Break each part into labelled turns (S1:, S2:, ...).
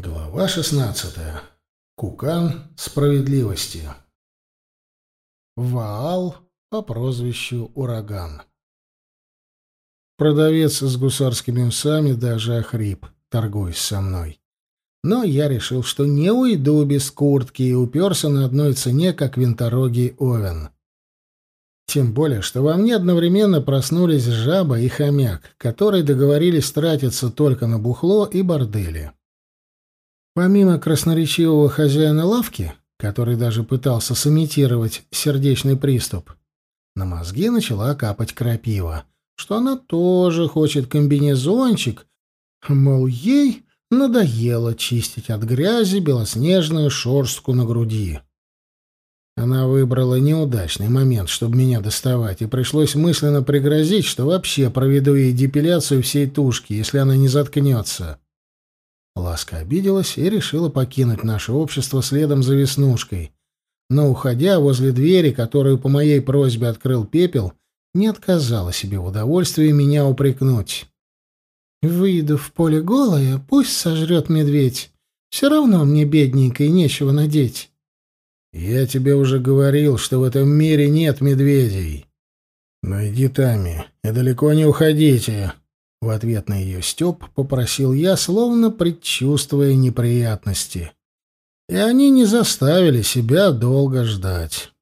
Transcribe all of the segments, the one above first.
S1: Глава 16. Кукан справедливости. Ваал по прозвищу Ураган. Продавец с гусарскими усами даже охрип, торгуясь со мной. Но я решил, что не уйду без куртки и уперся на одной цене, как винторогий овен. Тем более, что во мне одновременно проснулись жаба и хомяк, которые договорились тратиться только на бухло и бордели. Помимо красноречивого хозяина лавки, который даже пытался сымитировать сердечный приступ, на мозги начала капать крапива, что она тоже хочет комбинезончик, мол, ей надоело чистить от грязи белоснежную шорстку на груди. Она выбрала неудачный момент, чтобы меня доставать, и пришлось мысленно пригрозить, что вообще проведу ей депиляцию всей тушки, если она не заткнется. Ласка обиделась и решила покинуть наше общество следом за Веснушкой. Но, уходя возле двери, которую по моей просьбе открыл пепел, не отказала себе в удовольствии меня упрекнуть. «Выйду в поле голая, пусть сожрет медведь. Все равно мне, бедненькой, нечего надеть».
S2: «Я тебе уже говорил, что в этом мире нет медведей». «Ну иди, Тами, и далеко не уходите», в ответ на ее стёб попросил я, словно предчувствуя неприятности. И они не заставили себя долго ждать.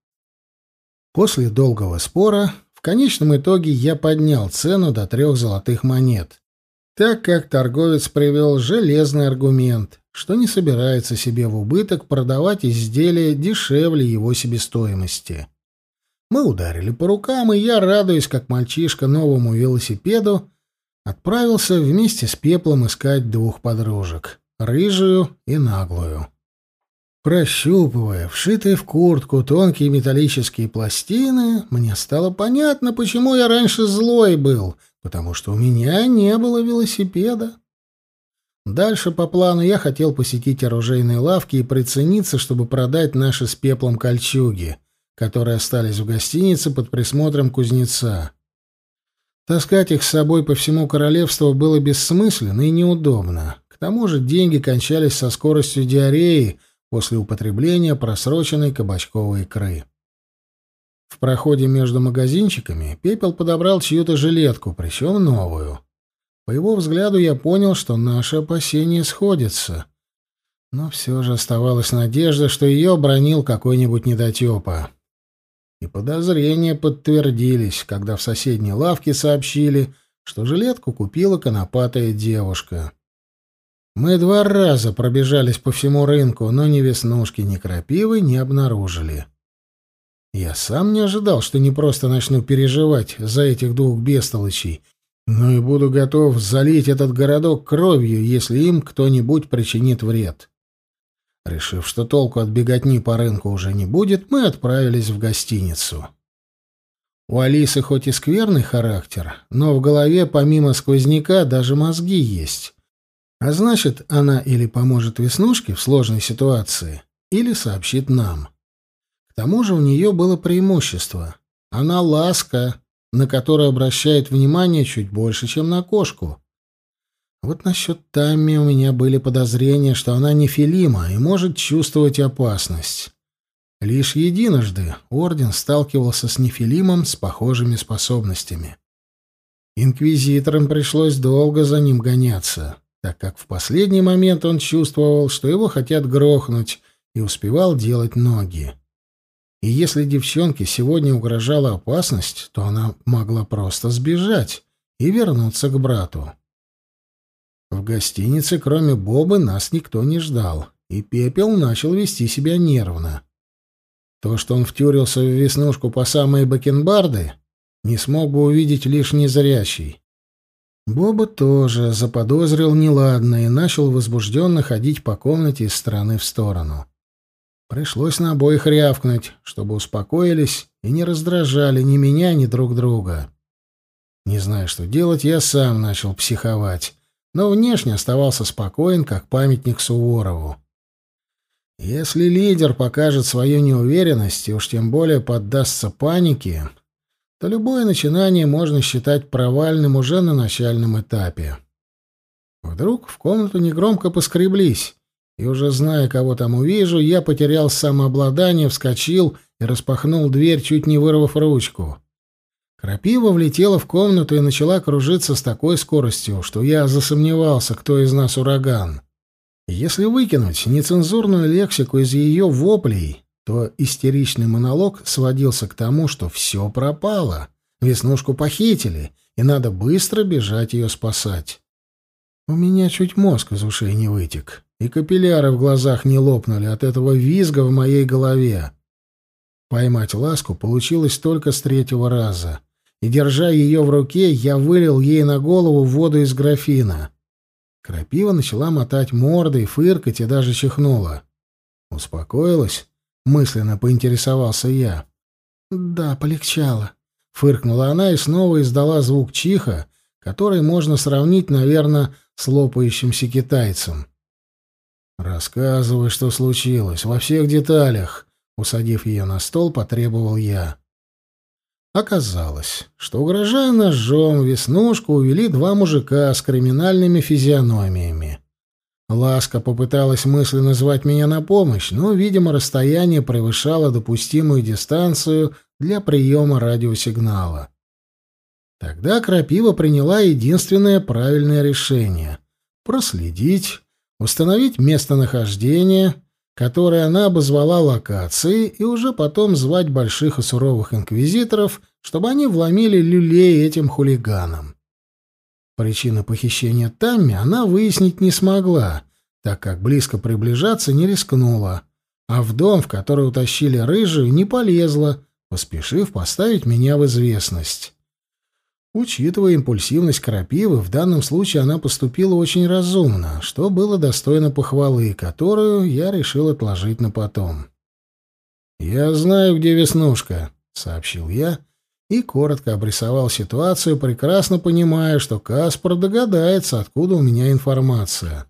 S2: После долгого спора в конечном итоге я поднял цену до трех золотых монет, так как торговец привел железный аргумент, что не собирается себе в убыток продавать изделия дешевле его себестоимости. Мы ударили по рукам, и я, радуясь как мальчишка новому велосипеду, отправился вместе с Пеплом искать двух подружек — рыжую и наглую. Прощупывая вшитые в куртку тонкие металлические пластины, мне стало понятно, почему я раньше злой был, потому что у меня не было велосипеда. Дальше по плану я хотел посетить оружейные лавки и прицениться, чтобы продать наши с Пеплом кольчуги, которые остались в гостинице под присмотром кузнеца. Таскать их с собой по всему королевству было бессмысленно и неудобно. К тому же деньги кончались со скоростью диареи после употребления просроченной кабачковой икры. В проходе между магазинчиками Пепел подобрал чью-то жилетку, причем новую. По его взгляду я понял, что наши опасения сходятся. Но все же оставалась надежда, что ее обронил какой-нибудь недотепа. И подозрения подтвердились, когда в соседней лавке сообщили, что жилетку купила конопатая девушка. Мы два раза пробежались по всему рынку, но ни веснушки, ни крапивы не обнаружили. Я сам не ожидал, что не просто начну переживать за этих двух бестолочей, но и буду готов залить этот городок кровью, если им кто-нибудь причинит вред. Решив, что толку от беготни по рынку уже не будет, мы отправились в гостиницу. У Алисы хоть и скверный характер, но в голове помимо сквозняка даже мозги есть. А значит, она или поможет Веснушке в сложной ситуации, или сообщит нам. К тому же у нее было преимущество. Она ласка, на которую обращает внимание чуть больше, чем на кошку. Вот насчет Тамми у меня были подозрения, что она не Филима и может чувствовать опасность. Лишь единожды Орден сталкивался с Нефилимом с похожими способностями. Инквизиторам пришлось долго за ним гоняться, так как в последний момент он чувствовал, что его хотят грохнуть, и успевал делать ноги. И если девчонке сегодня угрожала опасность, то она могла просто сбежать и вернуться к брату. В гостинице, кроме Бобы, нас никто не ждал, и Пепел начал вести себя нервно. То, что он втюрился в веснушку по самые бакенбарды, не смог бы увидеть лишь незрячий. Боба тоже заподозрил неладное и начал возбужденно ходить по комнате из стороны в сторону. Пришлось на обоих рявкнуть, чтобы успокоились и не раздражали ни меня, ни друг друга. Не зная, что делать, я сам начал психовать но внешне оставался спокоен, как памятник Суворову. Если лидер покажет свою неуверенность и уж тем более поддастся панике, то любое начинание можно считать провальным уже на начальном этапе. Вдруг в комнату негромко поскреблись,
S1: и уже зная, кого там увижу, я потерял самообладание, вскочил и распахнул дверь, чуть не вырвав ручку. Крапива влетела в комнату и начала кружиться с такой скоростью, что я засомневался, кто из нас ураган. Если выкинуть нецензурную лексику из ее воплей, то истеричный монолог сводился к тому, что все пропало, веснушку похитили, и надо быстро бежать ее спасать. У меня чуть мозг из ушей не вытек, и капилляры в глазах не лопнули от этого визга в моей голове. Поймать ласку получилось только с третьего раза, и, держа ее в руке, я вылил ей на голову воду из графина. Крапива начала мотать мордой, фыркать и даже чихнула. «Успокоилась?» — мысленно поинтересовался я. «Да, полегчало», — фыркнула она и снова издала звук чиха, который можно сравнить, наверное, с лопающимся китайцем. «Рассказывай, что случилось, во всех деталях», — усадив ее на стол, потребовал я. Оказалось, что, угрожая ножом, Веснушку увели два мужика с криминальными физиономиями. Ласка попыталась мысленно звать меня на помощь, но, видимо, расстояние превышало допустимую дистанцию для приема радиосигнала. Тогда Крапива приняла единственное правильное решение — проследить, установить местонахождение, которое она обозвала локацией, и уже потом звать больших и суровых инквизиторов, чтобы они вломили люлей этим хулиганам. Причину похищения Тамми она выяснить не смогла, так как близко приближаться не рискнула, а в дом, в который утащили рыжую, не полезла, поспешив поставить меня в известность. Учитывая импульсивность крапивы, в данном случае она поступила очень разумно, что было достойно похвалы, которую я решил отложить на потом. «Я знаю, где Веснушка», — сообщил я, и коротко обрисовал ситуацию, прекрасно понимая, что Каспар догадается, откуда у меня информация.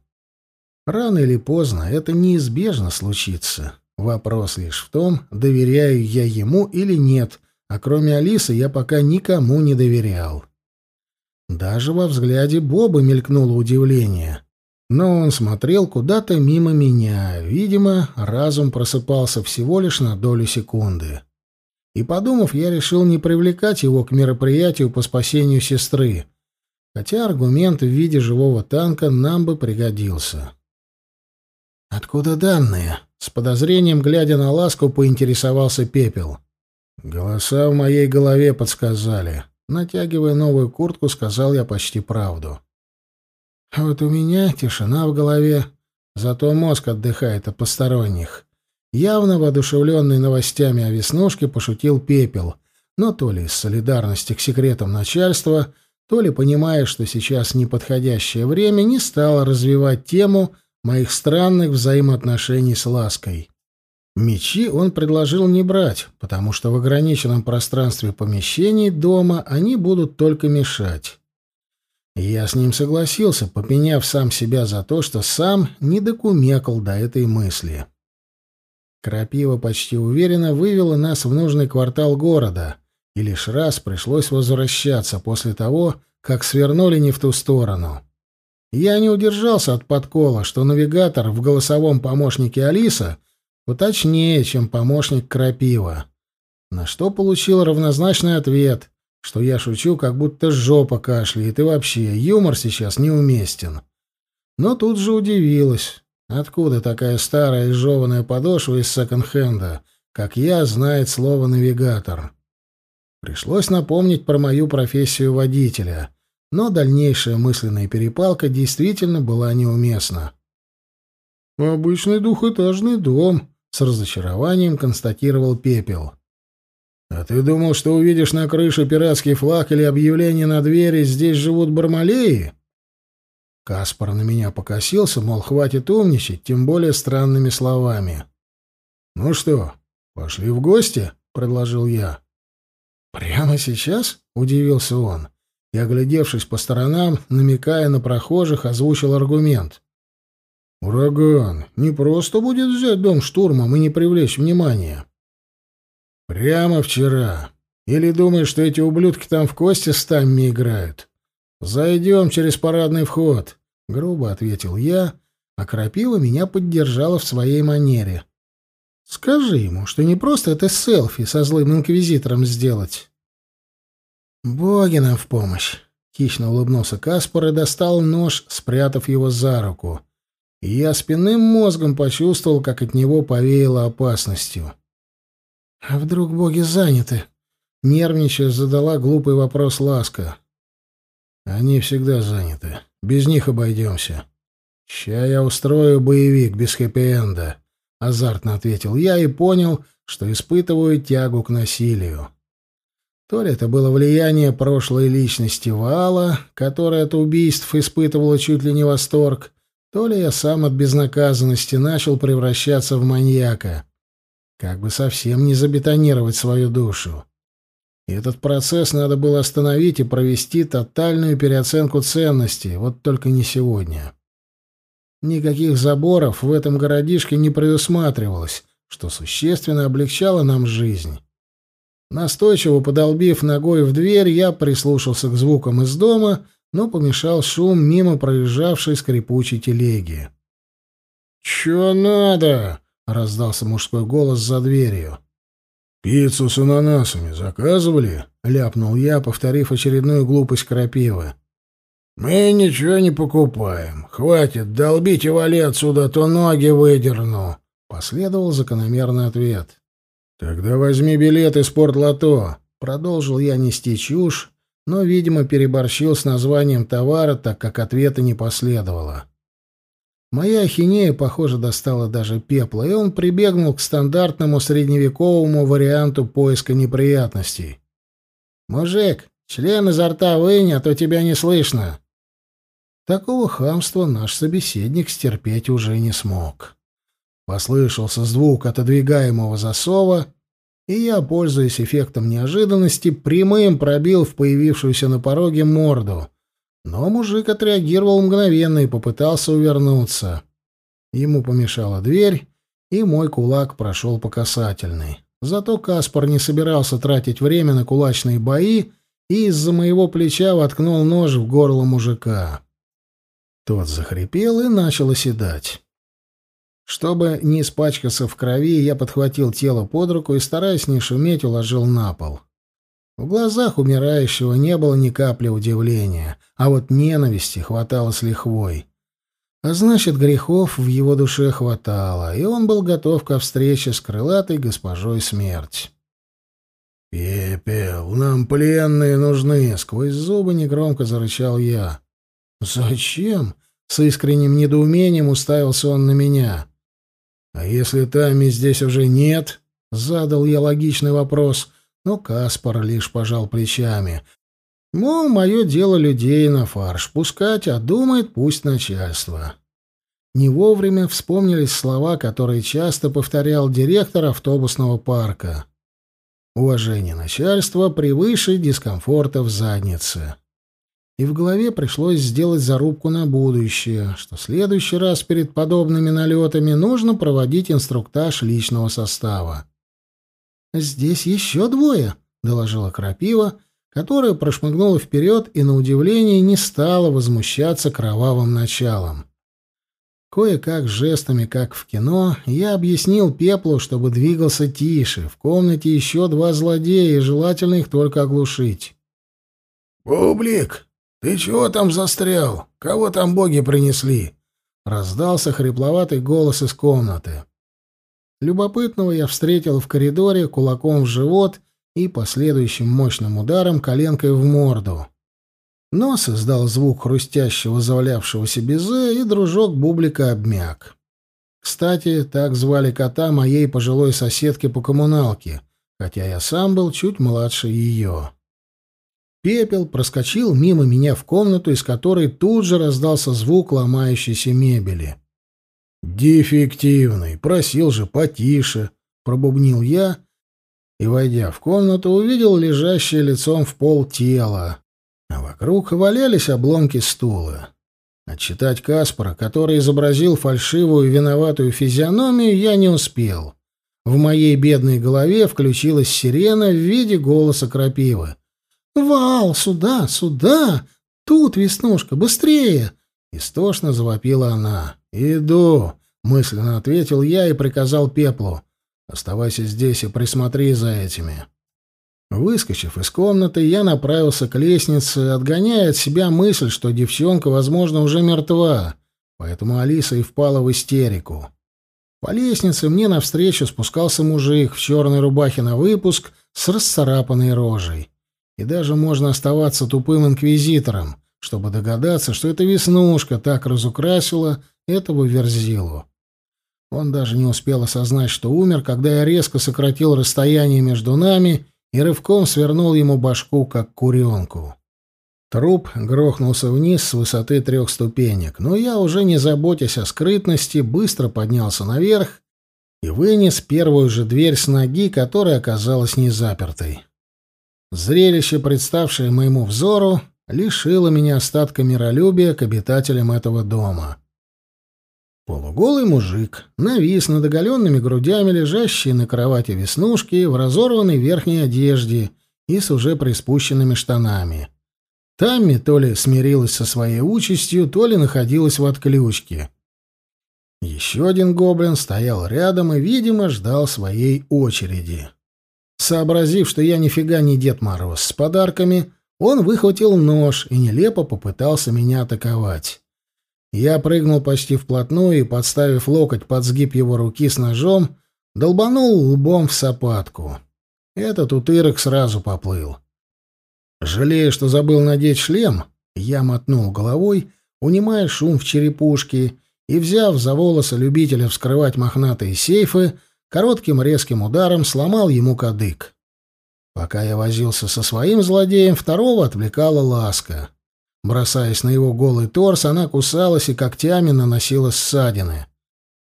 S1: Рано или поздно это неизбежно случится. Вопрос лишь в том, доверяю я ему или нет, а кроме Алисы я пока никому не доверял. Даже во взгляде Боба мелькнуло удивление. Но он смотрел куда-то мимо меня. Видимо, разум просыпался всего лишь на долю секунды. И, подумав, я решил не привлекать его к мероприятию по спасению сестры, хотя аргумент в виде живого танка нам бы пригодился. «Откуда данные?» — с подозрением, глядя на ласку, поинтересовался Пепел. Голоса в моей голове подсказали. Натягивая новую куртку, сказал я почти правду. А вот у меня тишина в голове, зато мозг отдыхает от посторонних. Явно воодушевленный новостями о Веснушке пошутил Пепел, но то ли из солидарности к секретам начальства, то ли понимая, что сейчас неподходящее время, не стал развивать тему моих странных взаимоотношений с Лаской. Мечи он предложил не брать, потому что в ограниченном пространстве помещений дома они будут только мешать. Я с ним согласился, попеняв сам себя за то, что сам не докумекал до этой мысли. Крапива почти уверенно вывела нас в нужный квартал города, и лишь раз пришлось возвращаться после того, как свернули не в ту сторону. Я не удержался от подкола, что навигатор в голосовом помощнике Алиса Поточнее, чем помощник Крапива. На что получил равнозначный ответ, что я шучу, как будто жопа кашляет, и вообще, юмор сейчас неуместен. Но тут же удивилась. Откуда такая старая изжеванная подошва из секонд-хенда, как я, знает слово «навигатор»? Пришлось напомнить про мою профессию водителя, но дальнейшая мысленная перепалка действительно была неуместна. «Обычный двухэтажный дом», с разочарованием констатировал Пепел. «А ты думал, что увидишь на крыше пиратский флаг или объявление на двери «Здесь живут бармалеи»?» Каспар на меня покосился, мол, хватит умничать, тем более странными словами. «Ну что, пошли в гости?» — предложил я. «Прямо сейчас?» — удивился он. И, оглядевшись по сторонам, намекая на прохожих, озвучил аргумент. Ураган не просто будет взять дом штурмом и не привлечь внимания. Прямо вчера. Или думаешь, что эти ублюдки там в кости с Тамми играют? Зайдем через парадный вход, грубо ответил я, а Крапива меня поддержала в своей манере. «Скажи ему, что не просто это селфи со злым инквизитором сделать». «Боги нам в помощь!» — хищно улыбнулся Каспар и достал нож, спрятав его за руку. И я спинным мозгом почувствовал, как от него повеяло опасностью. «А вдруг боги заняты?» — нервничая задала глупый вопрос Ласка. «Они всегда заняты. Без них обойдемся. Ща я устрою боевик без хэппи-энда», — азартно ответил я и понял, что испытываю тягу к насилию. То ли это было влияние прошлой личности Вала, которая от убийств испытывала чуть ли не восторг, то ли я сам от безнаказанности начал превращаться в маньяка. Как бы совсем не забетонировать свою душу. И этот процесс надо было остановить и провести тотальную переоценку ценностей, вот только не сегодня. Никаких заборов в этом городишке не предусматривалось, что существенно облегчало нам жизнь. Настойчиво подолбив ногой в дверь, я прислушался к звукам из дома, но помешал шум мимо проезжавшей скрипучей телеги. «Чё надо?» — раздался мужской голос за дверью.
S2: «Пиццу с ананасами заказывали?» — ляпнул я, повторив очередную глупость крапивы. «Мы ничего не покупаем. Хватит, долбить и вали отсюда, а то ноги выдерну», — последовал закономерный ответ. «Тогда возьми билет из спортлото», — продолжил я нести чушь, но, видимо, переборщил с названием товара, так как ответа не последовало. Моя ахинея, похоже, достала даже пепла, и он прибегнул к стандартному средневековому варианту поиска неприятностей. «Мужик, член изо рта вынь, а то тебя не слышно». Такого хамства наш собеседник стерпеть уже не смог. Послышался звук отодвигаемого засова, и я, пользуясь эффектом неожиданности, прямым пробил в появившуюся на пороге морду — но мужик отреагировал мгновенно и попытался увернуться. Ему помешала дверь, и мой кулак прошел по касательной. Зато Каспар не собирался тратить время на кулачные бои и из-за моего плеча воткнул нож в горло мужика. Тот захрипел и начал оседать. Чтобы не испачкаться в крови, я подхватил тело под руку и, стараясь не шуметь, уложил на пол. В глазах умирающего не было ни капли удивления, а вот ненависти хватало с лихвой. А значит, грехов в его душе хватало, и он был готов ко встрече с крылатой госпожой смерть. «Пепел, нам пленные нужны!» — сквозь зубы негромко зарычал я.
S1: «Зачем?» — с искренним недоумением уставился он на меня.
S2: «А если Тами здесь уже нет?» — задал я логичный вопрос, но Каспар лишь пожал плечами. Мол, мое дело людей на фарш пускать, а думает пусть начальство. Не вовремя вспомнились слова, которые часто повторял директор автобусного парка. Уважение начальства превыше дискомфорта в заднице. И в голове пришлось сделать зарубку на будущее, что в следующий раз перед подобными налетами нужно проводить инструктаж личного состава. «Здесь еще двое», — доложила Крапива, которая прошмыгнула вперед и, на удивление, не стала возмущаться кровавым началом. Кое-как жестами, как в кино, я объяснил Пеплу, чтобы двигался тише. В комнате еще два злодея, и желательно их только оглушить. «Бублик, ты чего там застрял? Кого там боги принесли?» Раздался хрипловатый голос из комнаты.
S1: Любопытного я встретил в коридоре кулаком в живот и последующим мощным ударом коленкой в морду. Нос издал звук хрустящего завалявшегося безе, и дружок Бублика обмяк. Кстати, так звали кота моей пожилой соседки по коммуналке, хотя я сам был чуть младше ее. Пепел проскочил мимо меня в комнату, из которой тут же раздался звук ломающейся мебели.
S2: «Дефективный, просил же потише», — пробубнил я и, войдя в комнату, увидел лежащее лицом в пол тело, а вокруг валялись обломки стула. Отчитать Каспара, который изобразил фальшивую виноватую физиономию, я не успел. В моей бедной голове включилась сирена в виде голоса крапивы. «Вал, сюда, сюда! Тут, Веснушка, быстрее!» Истошно завопила она.
S1: «Иду», — мысленно ответил я и приказал Пеплу. «Оставайся здесь и присмотри за этими». Выскочив из комнаты, я направился к лестнице, отгоняя от себя мысль, что девчонка, возможно, уже мертва, поэтому Алиса и впала в истерику. По лестнице мне навстречу спускался мужик в черной рубахе на выпуск с расцарапанной рожей. И даже можно оставаться тупым инквизитором, чтобы догадаться, что эта веснушка так разукрасила этого верзилу. Он даже не успел осознать, что умер, когда я резко сократил расстояние между нами и рывком свернул ему башку, как куренку. Труп грохнулся вниз с высоты трех ступенек, но я, уже не заботясь о скрытности, быстро поднялся наверх и вынес первую же дверь с ноги, которая оказалась незапертой. Зрелище, представшее моему взору, лишило меня остатка миролюбия к обитателям этого дома. Полуголый мужик навис над оголенными грудями, лежащие на кровати веснушки, в разорванной верхней одежде и с уже приспущенными штанами. Тамми то ли смирилась со своей участью, то ли находилась в отключке. Еще один гоблин стоял рядом и, видимо, ждал своей очереди. Сообразив, что я нифига не Дед Мороз с подарками, он выхватил нож и нелепо попытался меня атаковать. Я прыгнул почти вплотную и, подставив локоть под сгиб его руки с ножом, долбанул лбом в сапатку. Этот утырок сразу поплыл. Жалея, что забыл надеть шлем, я мотнул головой, унимая шум в черепушке, и, взяв за волосы любителя вскрывать мохнатые сейфы, коротким резким ударом сломал ему кадык. Пока я возился со своим злодеем, второго отвлекала ласка. Бросаясь на его голый торс, она кусалась и когтями наносила ссадины.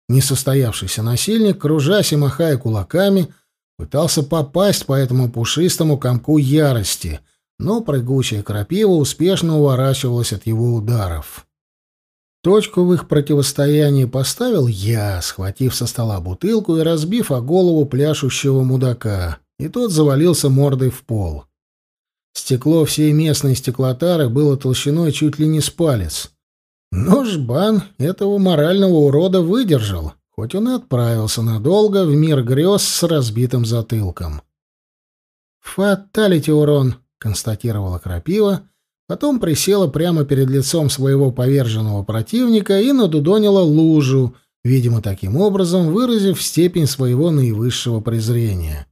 S1: Несостоявшийся насильник, кружась и махая кулаками, пытался попасть по этому пушистому комку ярости, но прыгучая крапива успешно уворачивалась от его ударов. Точку в их противостоянии поставил я, схватив со стола бутылку и разбив о голову пляшущего мудака, и тот завалился мордой в пол. Стекло всей местной стеклотары было толщиной чуть ли не с палец. Но жбан этого морального урода выдержал, хоть он и отправился надолго в мир грез с разбитым затылком. «Фаталити урон», — констатировала Крапива, — Потом присела прямо перед лицом своего поверженного противника и надудонила лужу, видимо, таким образом выразив степень своего наивысшего презрения.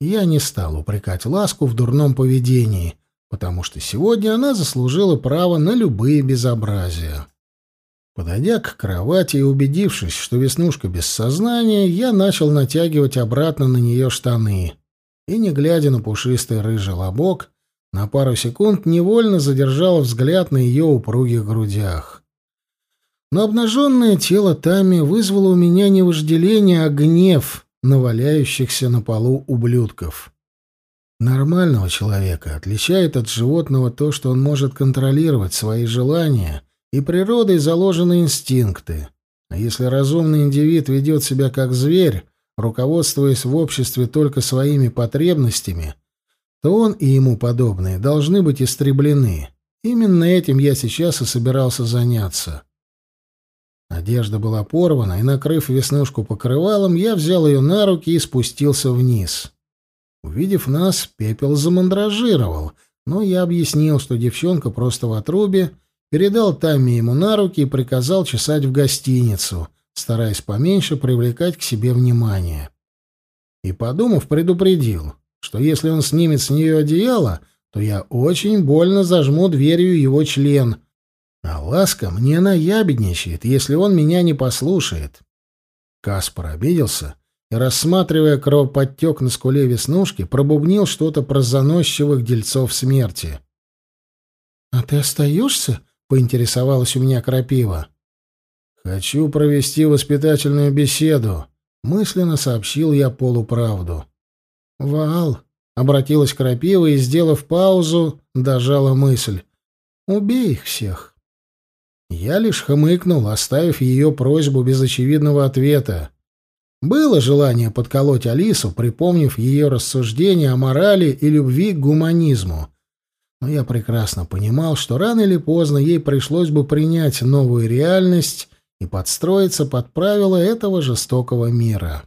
S1: Я не стал упрекать Ласку в дурном поведении, потому что сегодня она заслужила право на любые безобразия. Подойдя к кровати и убедившись, что Веснушка без сознания, я начал натягивать обратно на нее штаны и, не глядя на пушистый рыжий лобок, на пару секунд невольно задержал взгляд на ее упругих грудях. Но обнаженное тело Тами вызвало у меня не вожделение, а гнев наваляющихся на полу ублюдков. Нормального человека отличает от животного то, что он может контролировать свои желания и природой заложенные инстинкты. А если разумный индивид ведет себя как зверь, руководствуясь в обществе только своими потребностями, то он и ему подобные должны быть истреблены. Именно этим я сейчас и собирался заняться. Одежда была порвана, и, накрыв веснушку покрывалом, я взял ее на руки и спустился вниз. Увидев нас, пепел замандражировал, но я объяснил, что девчонка просто в отрубе, передал Тамми ему на руки и приказал чесать в гостиницу, стараясь поменьше привлекать к себе внимание. И, подумав, предупредил — что если он снимет с нее одеяло, то я очень больно зажму дверью его член. А ласка мне наябедничает, если он меня не послушает. Каспар обиделся и, рассматривая кровоподтек на скуле веснушки, пробубнил что-то про заносчивых дельцов смерти. — А ты остаешься? — поинтересовалась у меня крапива. — Хочу провести воспитательную беседу, — мысленно сообщил я полуправду. — «Вал!» — обратилась Крапива и, сделав паузу, дожала мысль. «Убей их всех!» Я лишь хмыкнул, оставив ее просьбу без очевидного ответа. Было желание подколоть Алису, припомнив ее рассуждения о морали и любви к гуманизму. Но я прекрасно понимал, что рано или поздно ей пришлось бы принять новую реальность и подстроиться под правила этого жестокого мира.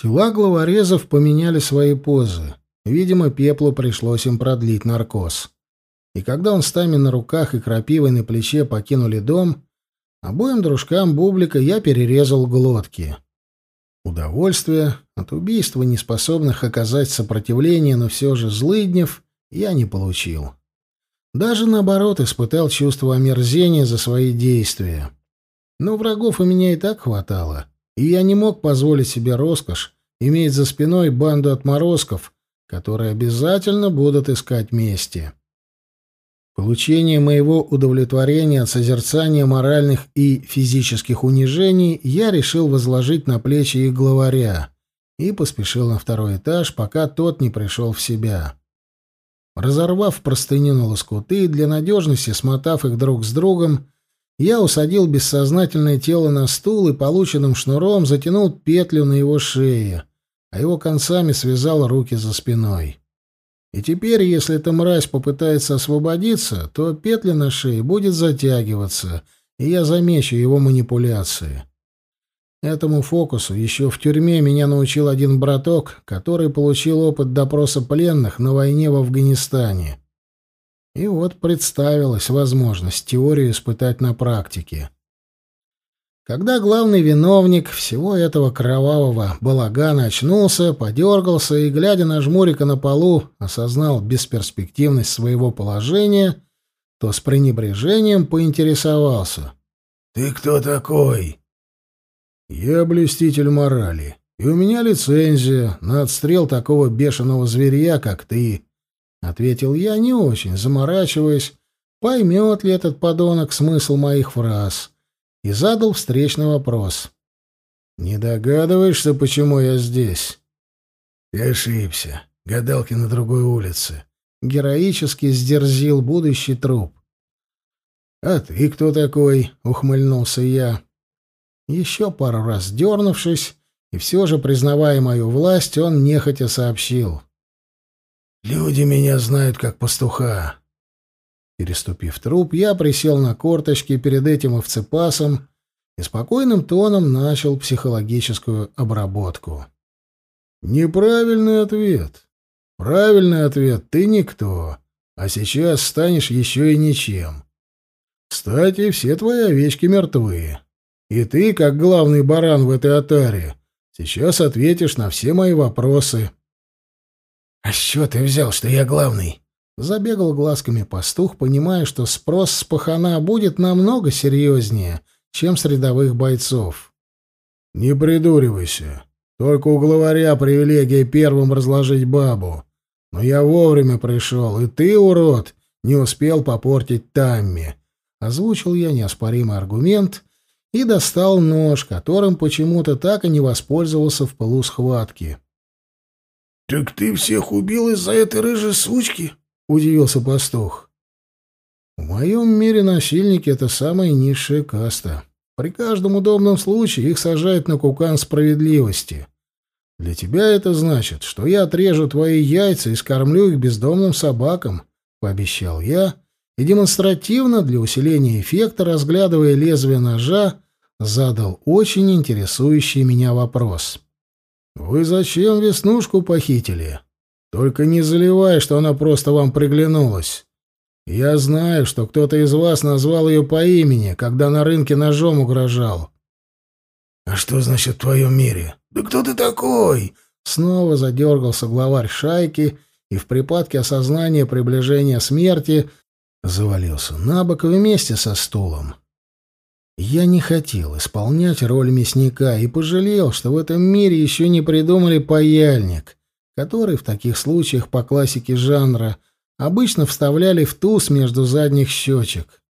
S1: Тела главорезов поменяли свои позы. Видимо, пеплу пришлось им продлить наркоз. И когда он с тами на руках и крапивой на плече покинули дом, обоим дружкам Бублика я перерезал глотки. Удовольствия от убийства неспособных оказать сопротивление, но все же злыднев, я не получил. Даже наоборот испытал чувство омерзения за свои действия. Но врагов у меня и так хватало, и я не мог позволить себе роскошь иметь за спиной банду отморозков, которые обязательно будут искать мести. Получение моего удовлетворения от созерцания моральных и физических унижений я решил возложить на плечи их главаря и поспешил на второй этаж, пока тот не пришел в себя. Разорвав простыню на лоскуты и для надежности смотав их друг с другом, я усадил бессознательное тело на стул и полученным шнуром затянул петлю на его шее, а его концами связал руки за спиной. И теперь, если эта мразь попытается освободиться, то петля на шее будет затягиваться, и я замечу его манипуляции. Этому фокусу еще в тюрьме меня научил один браток, который получил опыт допроса пленных на войне в Афганистане. И вот представилась возможность теорию испытать на практике. Когда главный виновник всего этого кровавого балагана очнулся, подергался и, глядя на жмурика на полу, осознал бесперспективность своего положения, то с пренебрежением поинтересовался.
S2: «Ты кто такой?»
S1: «Я блюститель морали, и у меня лицензия на отстрел такого бешеного зверя, как ты», — ответил я, не очень заморачиваясь, поймет ли этот подонок смысл моих фраз и задал встречный вопрос. «Не догадываешься, почему я здесь?»
S2: «Ты ошибся. Гадалки на другой улице».
S1: Героически сдерзил будущий труп.
S2: «А ты кто такой?» — ухмыльнулся я.
S1: Еще пару раз дернувшись, и все же, признавая мою власть, он нехотя сообщил.
S2: «Люди меня знают как пастуха.
S1: Переступив труп, я присел на корточки перед этим овцепасом и спокойным тоном начал психологическую обработку.
S2: «Неправильный ответ. Правильный ответ — ты никто, а сейчас станешь еще и ничем. Кстати, все твои овечки мертвы. И ты, как главный баран в этой отаре, сейчас ответишь на все мои вопросы».
S1: «А чего ты взял, что я главный?» Забегал глазками пастух, понимая, что спрос с пахана будет намного серьезнее, чем с рядовых бойцов.
S2: «Не придуривайся. Только у главаря привилегия первым разложить бабу. Но я вовремя пришел, и ты, урод, не успел попортить Тамми».
S1: Озвучил я неоспоримый аргумент и достал нож, которым почему-то так и не воспользовался в полусхватке.
S2: «Так ты всех убил из-за этой рыжей сучки?» удивился пастух.
S1: В моем мире насильники — это самая низшая каста. При каждом удобном случае их сажают на кукан справедливости. Для тебя это значит, что я отрежу твои яйца и скормлю их бездомным собакам, — пообещал я, и демонстративно, для усиления эффекта, разглядывая лезвие ножа, задал очень интересующий меня вопрос. «Вы зачем веснушку похитили?» Только не заливай, что она просто вам приглянулась. Я знаю, что кто-то из вас назвал ее по имени, когда на рынке ножом угрожал.
S2: А что значит в твоем мире? Да кто ты такой?
S1: Снова задергался главарь шайки и в припадке осознания приближения смерти завалился на бок вместе со стулом. Я не хотел исполнять роль мясника и пожалел, что в этом мире еще не придумали паяльник — который в таких случаях по классике жанра обычно вставляли в туз между задних щечек.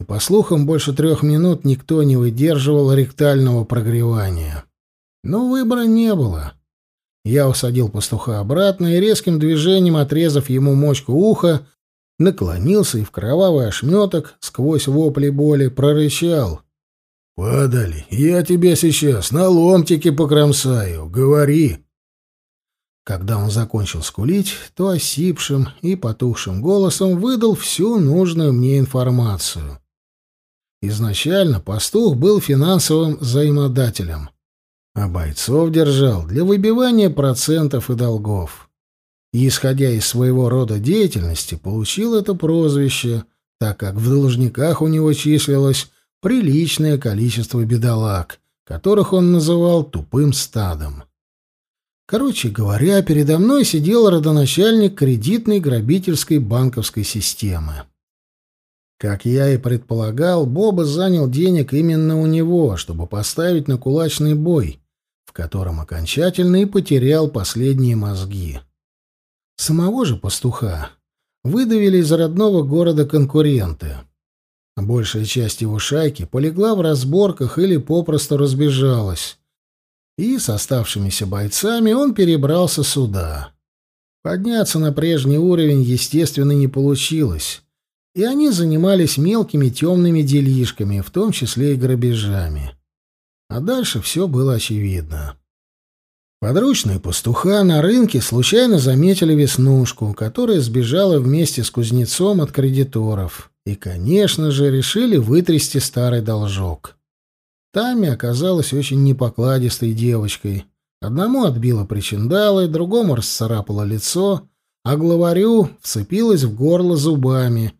S1: И, по слухам, больше трех минут никто не выдерживал ректального прогревания. Но выбора не было. Я усадил пастуха обратно и резким движением, отрезав ему мочку уха, наклонился и в кровавый ошметок, сквозь вопли боли, прорычал.
S2: «Падали, я тебя сейчас на ломтики покромсаю, говори!»
S1: Когда он закончил скулить, то осипшим и потухшим голосом выдал всю нужную мне информацию. Изначально пастух был финансовым взаимодателем, а бойцов держал для выбивания процентов и долгов. И, исходя из своего рода деятельности, получил это прозвище, так как в должниках у него числилось приличное количество бедолаг, которых он называл тупым стадом. Короче говоря, передо мной сидел родоначальник кредитной грабительской банковской системы. Как я и предполагал, Боба занял денег именно у него, чтобы поставить на кулачный бой, в котором окончательно и потерял последние мозги. Самого же пастуха выдавили из родного города конкуренты. Большая часть его шайки полегла в разборках или попросту разбежалась, и с оставшимися бойцами он перебрался сюда. Подняться на прежний уровень, естественно, не получилось, и они занимались мелкими темными делишками, в том числе и грабежами. А дальше все было очевидно. Подручные пастуха на рынке случайно заметили Веснушку, которая сбежала вместе с кузнецом от кредиторов, и, конечно же, решили вытрясти старый должок. Тами оказалась очень непокладистой девочкой. Одному отбила причиндалы, другому расцарапала лицо, а главарю вцепилась в горло зубами,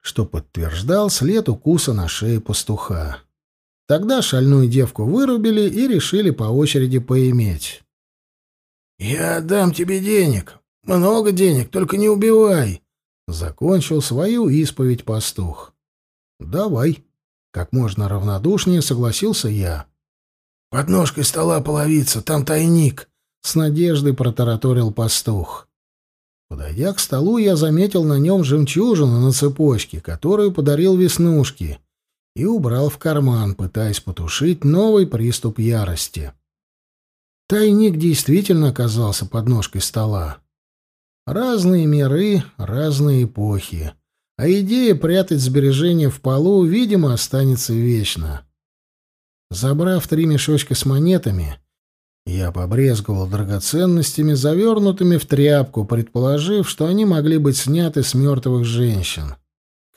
S1: что подтверждал след укуса на шее пастуха. Тогда шальную девку вырубили и решили по очереди поиметь. «Я отдам тебе денег. Много денег, только не убивай!» Закончил свою исповедь пастух. «Давай», как можно равнодушнее согласился я. «Под ножкой стола половица, там тайник», — с надеждой протараторил пастух. Подойдя к столу, я заметил на нем жемчужину на цепочке, которую подарил Веснушке, и убрал в карман, пытаясь потушить новый приступ ярости. Тайник действительно оказался под ножкой стола. Разные миры, разные эпохи а идея прятать сбережения в полу, видимо, останется вечно. Забрав три мешочка с монетами, я побрезговал драгоценностями, завернутыми в тряпку, предположив, что они могли быть сняты с мертвых женщин.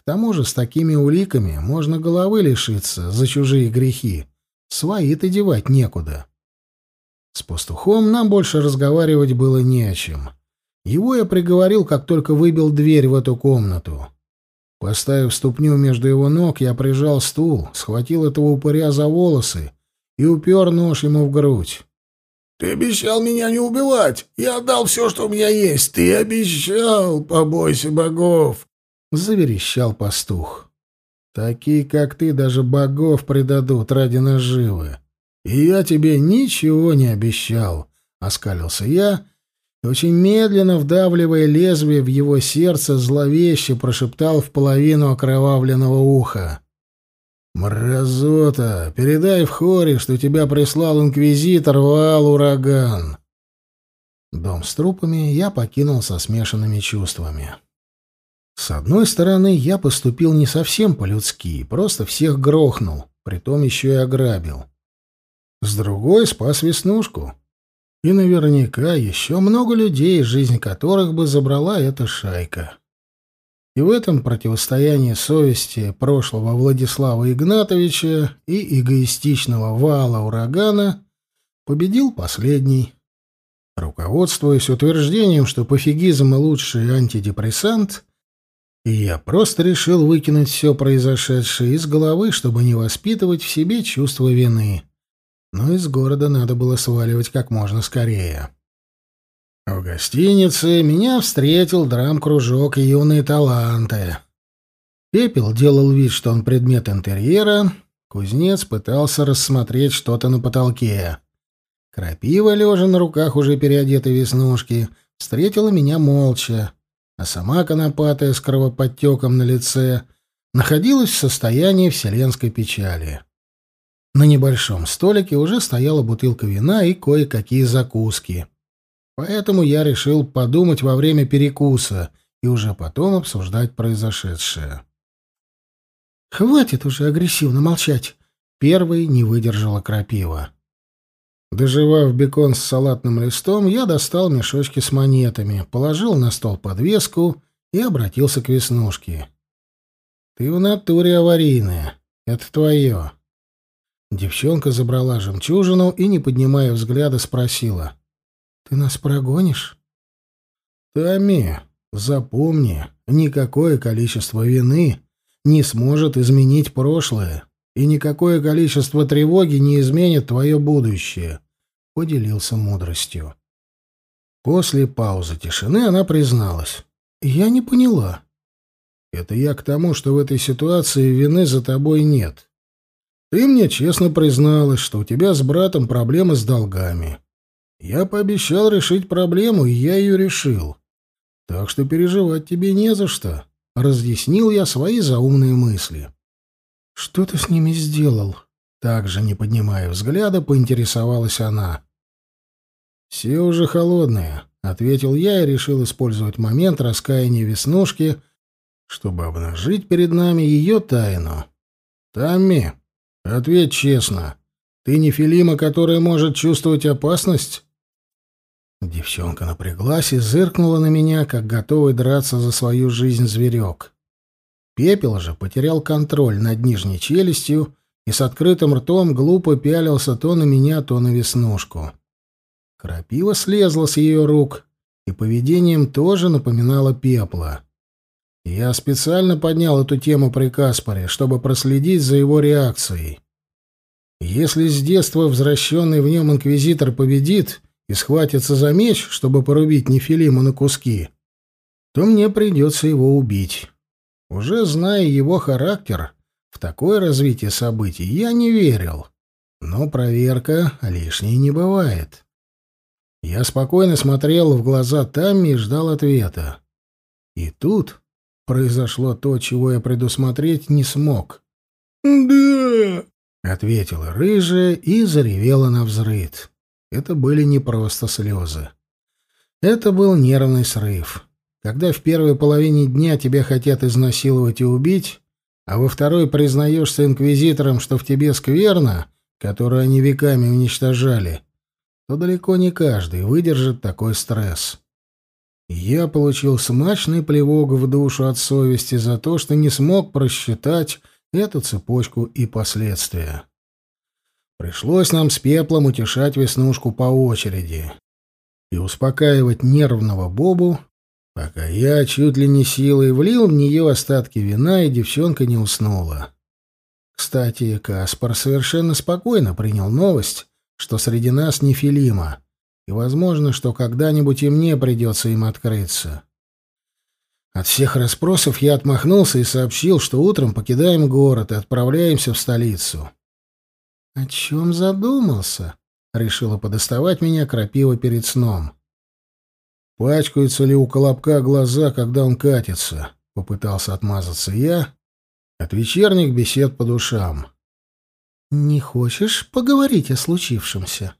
S1: К тому же с такими уликами можно головы лишиться за чужие грехи. Свои-то девать некуда. С пастухом нам больше разговаривать было не о чем. Его я приговорил, как только выбил дверь в эту комнату. Поставив ступню между его ног, я прижал стул, схватил этого упыря за волосы и упер нож ему в грудь. «Ты обещал меня не убивать! Я отдал все, что у меня есть! Ты обещал! Побойся богов!» — заверещал пастух. «Такие, как ты, даже богов предадут ради наживы. И я тебе ничего не обещал!» — оскалился я очень медленно вдавливая лезвие в его сердце, зловеще прошептал в половину окровавленного уха. «Мразота, передай в хоре, что тебя прислал инквизитор Ваал-Ураган». Дом с трупами я покинул со смешанными чувствами. С одной стороны, я поступил не совсем по-людски, просто всех грохнул, притом еще и ограбил. С другой — спас Веснушку. И наверняка еще много людей, жизнь которых бы забрала эта шайка. И в этом противостоянии совести прошлого Владислава Игнатовича и эгоистичного вала урагана победил последний. Руководствуясь утверждением, что пофигизм — лучший антидепрессант, я просто решил выкинуть все произошедшее из головы, чтобы не воспитывать в себе чувство вины но из города надо было сваливать как можно скорее. В гостинице меня встретил драм-кружок «Юные таланты». Пепел делал вид, что он предмет интерьера, кузнец пытался рассмотреть что-то на потолке. Крапива, лежа на руках уже переодетой веснушки, встретила меня молча, а сама конопатая с кровоподтеком на лице находилась в состоянии вселенской печали. На небольшом столике уже стояла бутылка вина и кое-какие закуски. Поэтому я решил подумать во время перекуса и уже потом обсуждать произошедшее. «Хватит уже агрессивно молчать!» Первой не выдержала крапива. Доживав бекон с салатным листом, я достал мешочки с монетами, положил на стол подвеску и обратился к Веснушке. «Ты в натуре аварийная. Это твое». Девчонка забрала жемчужину и, не поднимая взгляда, спросила. «Ты нас прогонишь?» «Тами, запомни, никакое количество вины не сможет изменить прошлое, и никакое количество тревоги не изменит твое будущее», — поделился мудростью. После паузы тишины она призналась. «Я не поняла». «Это я к тому, что в этой ситуации вины за тобой нет. Ты мне честно призналась, что у тебя с братом проблемы с долгами. Я пообещал решить проблему, и я ее решил. Так что переживать тебе не за что». Разъяснил я свои заумные мысли. «Что ты с ними сделал?» Также, не поднимая взгляда, поинтересовалась она. «Все уже холодные», — ответил я и решил использовать момент раскаяния Веснушки, чтобы обнажить перед нами ее тайну. «Тамми, ответь честно, ты не Филима, которая может чувствовать опасность?» Девчонка напряглась и зыркнула на меня, как готовый драться за свою жизнь зверек. Пепел же потерял контроль над нижней челюстью и с открытым ртом глупо пялился то на меня, то на Веснушку. Крапива слезла с ее рук и поведением тоже напоминала пепла. Я специально поднял эту тему при Каспаре, чтобы проследить за его реакцией. Если с детства возвращенный в нем инквизитор победит и схватится за меч, чтобы порубить Нефилима на куски, то мне придется его убить. Уже зная его характер, в такое развитие событий я не верил. Но проверка лишней не бывает. Я спокойно смотрел в глаза Тамми и ждал ответа. И тут произошло то, чего я предусмотреть не смог. «Да!» — ответила рыжая и заревела на взрыд. Это были не просто слезы. Это был нервный срыв. Когда в первой половине дня тебя хотят изнасиловать и убить, а во второй признаешься инквизиторам, что в тебе скверно, которую они веками уничтожали, то далеко не каждый выдержит такой стресс. Я получил смачный плевок в душу от совести за то, что не смог просчитать эту цепочку и последствия. Пришлось нам с пеплом утешать Веснушку по очереди и успокаивать нервного Бобу, пока я чуть ли не силой влил в нее остатки вина, и девчонка не уснула. Кстати, Каспар совершенно спокойно принял новость, что среди нас не Филима, и возможно, что когда-нибудь и мне придется им открыться. От всех расспросов я отмахнулся и сообщил, что утром покидаем город и отправляемся в столицу. — О чем задумался? — решила подоставать меня крапива перед сном. — Пачкаются ли у колобка глаза, когда он катится? — попытался отмазаться я от вечерних бесед по душам. «Не хочешь поговорить о случившемся?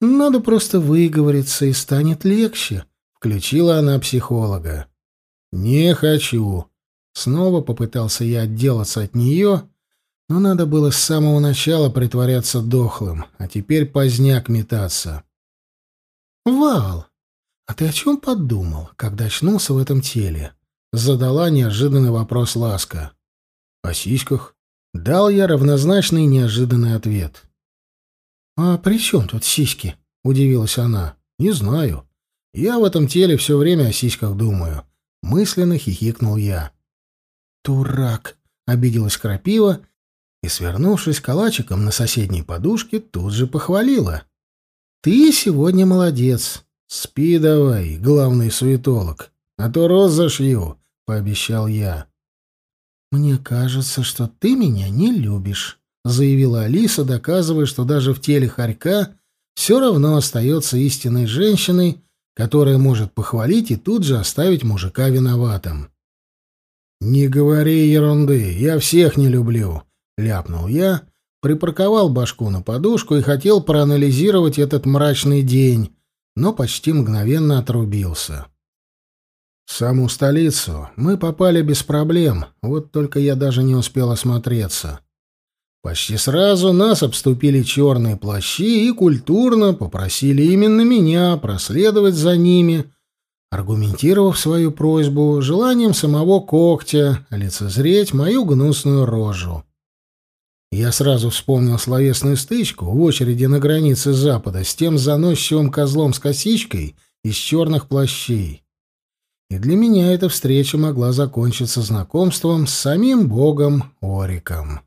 S1: Надо просто выговориться, и станет легче», — включила она психолога. «Не хочу». Снова попытался я отделаться от нее, но надо было с самого начала притворяться дохлым, а теперь поздняк метаться. «Вал, а ты о чем подумал, когда очнулся в этом теле?» — задала неожиданный вопрос Ласка. «О сиськах?» Дал я равнозначный неожиданный ответ. «А при чем тут сиськи?» — удивилась она. «Не знаю. Я в этом теле все время о сиськах думаю». Мысленно хихикнул я. «Дурак!» — обиделась Крапива и, свернувшись калачиком на соседней подушке, тут же похвалила. «Ты сегодня молодец. Спи давай, главный суетолог, а то роз зашью», — пообещал я. «Мне кажется, что ты меня не любишь», — заявила Алиса, доказывая, что даже в теле хорька все равно остается истинной женщиной, которая может похвалить и тут же оставить мужика виноватым. «Не говори ерунды, я всех не люблю», — ляпнул я, припарковал башку на подушку и хотел проанализировать этот мрачный день, но почти мгновенно отрубился. В саму столицу мы попали без проблем, вот только я даже не успел осмотреться. Почти сразу нас обступили черные плащи и культурно попросили именно меня проследовать за ними, аргументировав свою просьбу желанием самого когтя лицезреть мою гнусную рожу. Я сразу вспомнил словесную стычку в очереди на границе Запада с тем заносчивым козлом с косичкой из черных плащей. И для меня эта встреча могла закончиться знакомством с самим богом Ориком.